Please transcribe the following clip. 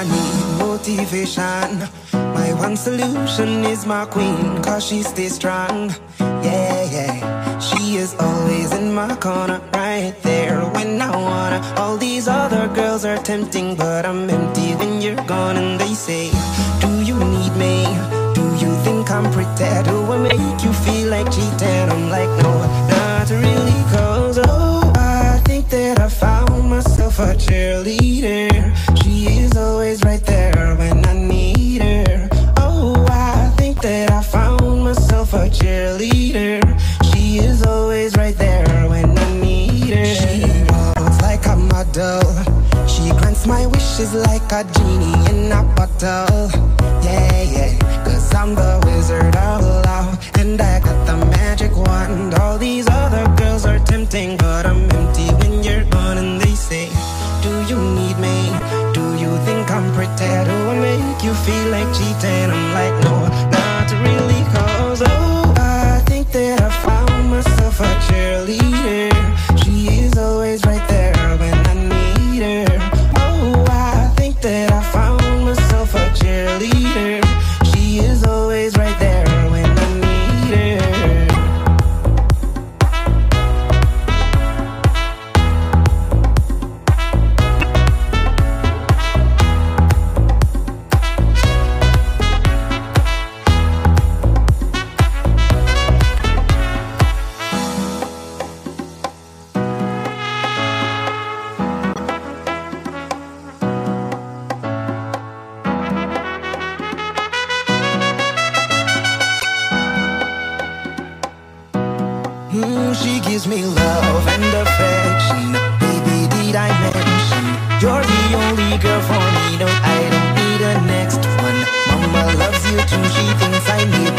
I need motivation. My one solution is my queen, cause she stays strong. Yeah, yeah. She is always in my corner, right there when I wanna. All these other girls are tempting, but I'm empty when you're gone. And they say, Do you need me? Do you think I'm pretty? Do I make my wishes like a genie in a bottle. Yeah, yeah. Cause I'm the wizard of love. And I got the magic wand. All these other girls are tempting, but I'm empty when you're gone. And they say, Do you need me? Do you think I'm pretty? Do I make you feel like cheating? I'm like, No, not really. Cause oh, I think that I found myself a cheerleader. she gives me love and affection. Baby, did I mention You're the only girl for me? No, I don't need a next one. Mama loves you too, she thinks I need